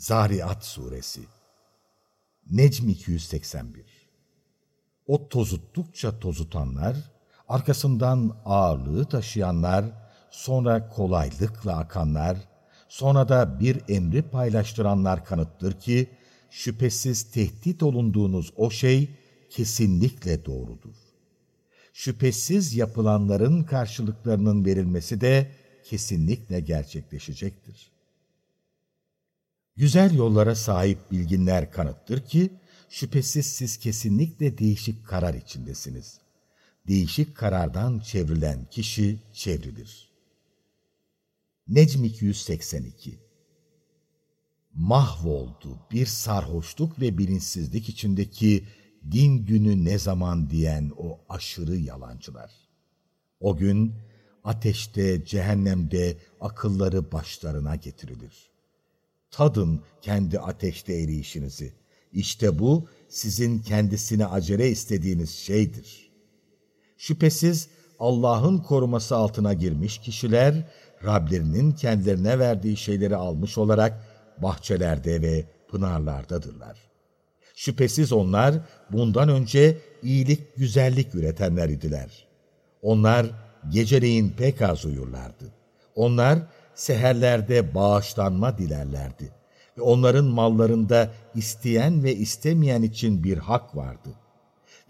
Zariyat Suresi Necm 281 O tozuttukça tozutanlar, arkasından ağırlığı taşıyanlar, sonra kolaylıkla akanlar, sonra da bir emri paylaştıranlar kanıttır ki, şüphesiz tehdit olunduğunuz o şey kesinlikle doğrudur. Şüphesiz yapılanların karşılıklarının verilmesi de kesinlikle gerçekleşecektir. Güzel yollara sahip bilginler kanıttır ki, şüphesiz siz kesinlikle değişik karar içindesiniz. Değişik karardan çevrilen kişi çevrilir. Necm 282 Mahvoldu bir sarhoşluk ve bilinçsizlik içindeki din günü ne zaman diyen o aşırı yalancılar. O gün ateşte, cehennemde akılları başlarına getirilir. Tadın kendi ateşte eriyişinizi. İşte bu sizin kendisine acele istediğiniz şeydir. Şüphesiz Allah'ın koruması altına girmiş kişiler, Rablerinin kendilerine verdiği şeyleri almış olarak bahçelerde ve pınarlardadırlar. Şüphesiz onlar bundan önce iyilik, güzellik üretenler idiler. Onlar geceleyin pek az uyurlardı. Onlar seherlerde bağışlanma dilerlerdi. Ve onların mallarında isteyen ve istemeyen için bir hak vardı.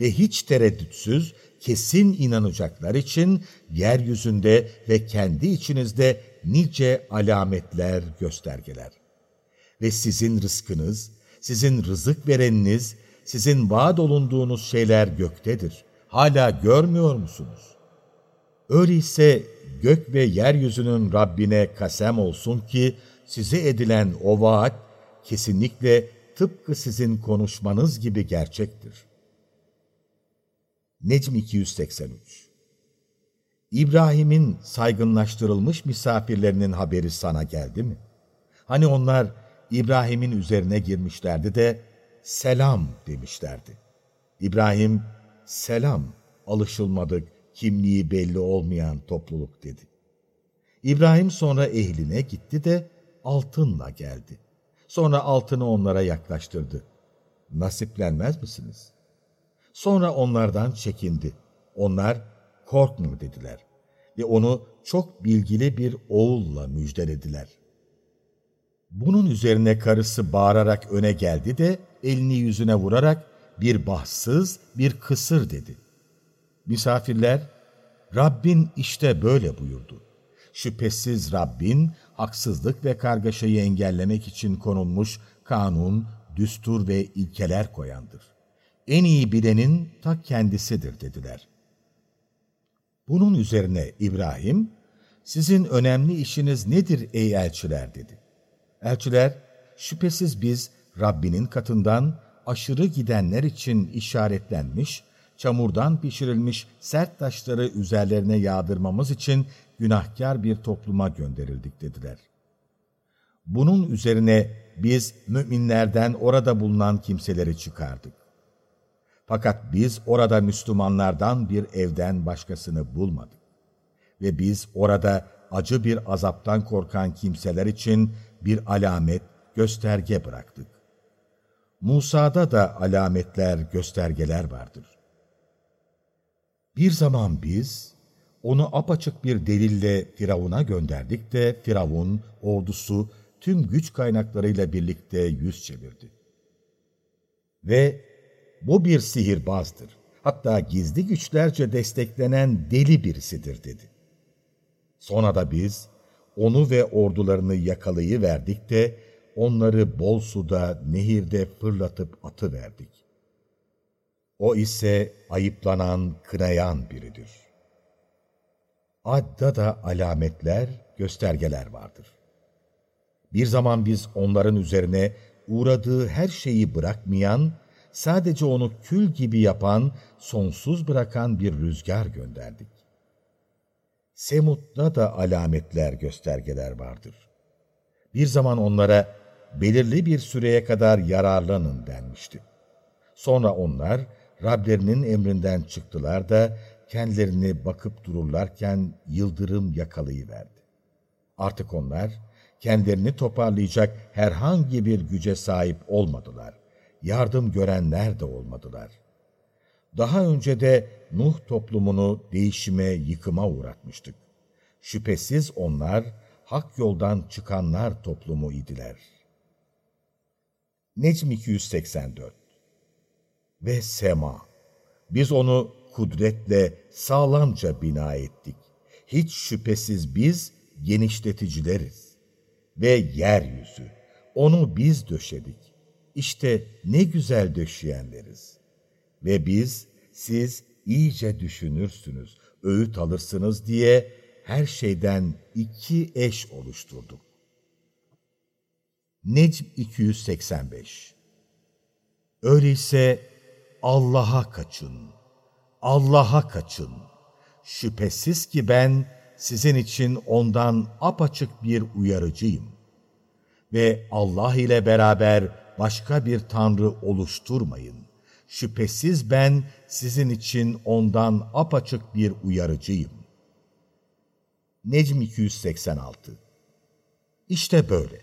Ve hiç tereddütsüz, kesin inanacaklar için yeryüzünde ve kendi içinizde nice alametler, göstergeler. Ve sizin rızkınız, sizin rızık vereniniz, sizin vaat olunduğunuz şeyler göktedir. Hala görmüyor musunuz? Öyleyse gök ve yeryüzünün Rabbine kasem olsun ki size edilen o vaat kesinlikle tıpkı sizin konuşmanız gibi gerçektir. Necm 283 İbrahim'in saygınlaştırılmış misafirlerinin haberi sana geldi mi? Hani onlar İbrahim'in üzerine girmişlerdi de selam demişlerdi. İbrahim, selam, alışılmadık, kimliği belli olmayan topluluk dedi. İbrahim sonra ehline gitti de altınla geldi. Sonra altını onlara yaklaştırdı. Nasiplenmez misiniz? Sonra onlardan çekindi. Onlar korkma dediler ve onu çok bilgili bir oğulla müjdelediler. Bunun üzerine karısı bağırarak öne geldi de elini yüzüne vurarak bir bahtsız, bir kısır dedi. Misafirler, Rabbin işte böyle buyurdu. Şüphesiz Rabbin haksızlık ve kargaşayı engellemek için konulmuş kanun, düstur ve ilkeler koyandır. En iyi bilenin ta kendisidir dediler. Bunun üzerine İbrahim, sizin önemli işiniz nedir ey elçiler dedi. Elçiler, şüphesiz biz Rabbinin katından aşırı gidenler için işaretlenmiş, çamurdan pişirilmiş sert taşları üzerlerine yağdırmamız için günahkar bir topluma gönderildik dediler. Bunun üzerine biz müminlerden orada bulunan kimseleri çıkardık. Fakat biz orada Müslümanlardan bir evden başkasını bulmadık. Ve biz orada acı bir azaptan korkan kimseler için bir alamet, gösterge bıraktık. Musa'da da alametler, göstergeler vardır. Bir zaman biz onu apaçık bir delille Firavun'a gönderdik de Firavun, ordusu tüm güç kaynaklarıyla birlikte yüz çevirdi. Ve bu bir sihirbazdır. Hatta gizli güçlerce desteklenen deli birisidir dedi. Sonra da biz onu ve ordularını yakalayıverdik de onları bol suda, nehirde fırlatıp atıverdik. O ise ayıplanan, kınayan biridir. Adda da alametler, göstergeler vardır. Bir zaman biz onların üzerine uğradığı her şeyi bırakmayan, sadece onu kül gibi yapan, sonsuz bırakan bir rüzgar gönderdik. Semut'ta da alametler, göstergeler vardır. Bir zaman onlara belirli bir süreye kadar yararlanın denmişti. Sonra onlar Rablerinin emrinden çıktılar da kendilerini bakıp dururlarken yıldırım yakalayıverdi. Artık onlar kendilerini toparlayacak herhangi bir güce sahip olmadılar. Yardım görenler de olmadılar. Daha önce de Nuh toplumunu değişime, yıkıma uğratmıştık. Şüphesiz onlar hak yoldan çıkanlar toplumu idiler. Necm 284 Ve sema, biz onu kudretle sağlamca bina ettik. Hiç şüphesiz biz genişleticileriz. Ve yeryüzü, onu biz döşedik. İşte ne güzel döşeyenleriz. Ve biz, siz iyice düşünürsünüz, öğüt alırsınız diye her şeyden iki eş oluşturduk. Necm 285 Öyleyse Allah'a kaçın, Allah'a kaçın. Şüphesiz ki ben sizin için ondan apaçık bir uyarıcıyım. Ve Allah ile beraber başka bir tanrı oluşturmayın. Şüphesiz ben sizin için ondan apaçık bir uyarıcıyım. Necm 286 İşte böyle.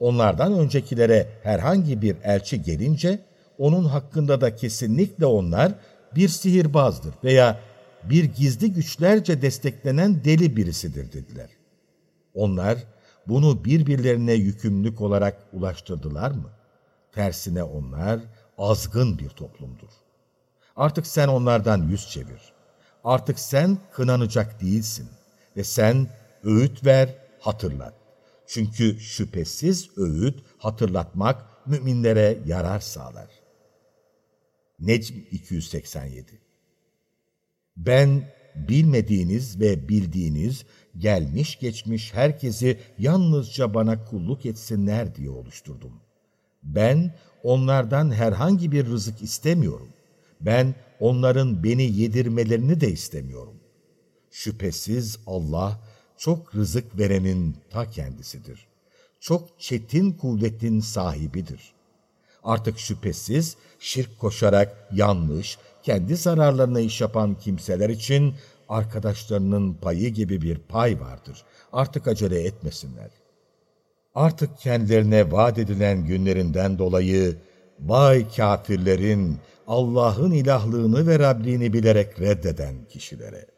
Onlardan öncekilere herhangi bir elçi gelince, onun hakkında da kesinlikle onlar bir sihirbazdır veya bir gizli güçlerce desteklenen deli birisidir dediler. Onlar bunu birbirlerine yükümlülük olarak ulaştırdılar mı? Tersine onlar azgın bir toplumdur. Artık sen onlardan yüz çevir. Artık sen kınanacak değilsin ve sen öğüt ver, hatırlat. Çünkü şüphesiz öğüt, hatırlatmak müminlere yarar sağlar. Necm 287 Ben bilmediğiniz ve bildiğiniz, gelmiş geçmiş herkesi yalnızca bana kulluk etsinler diye oluşturdum. Ben onlardan herhangi bir rızık istemiyorum. Ben onların beni yedirmelerini de istemiyorum. Şüphesiz Allah çok rızık verenin ta kendisidir. Çok çetin kuvvetin sahibidir. Artık şüphesiz şirk koşarak yanlış, kendi zararlarına iş yapan kimseler için arkadaşlarının payı gibi bir pay vardır. Artık acele etmesinler. Artık kendilerine vaat edilen günlerinden dolayı vay kafirlerin Allah'ın ilahlığını ve Rabbini bilerek reddeden kişilere.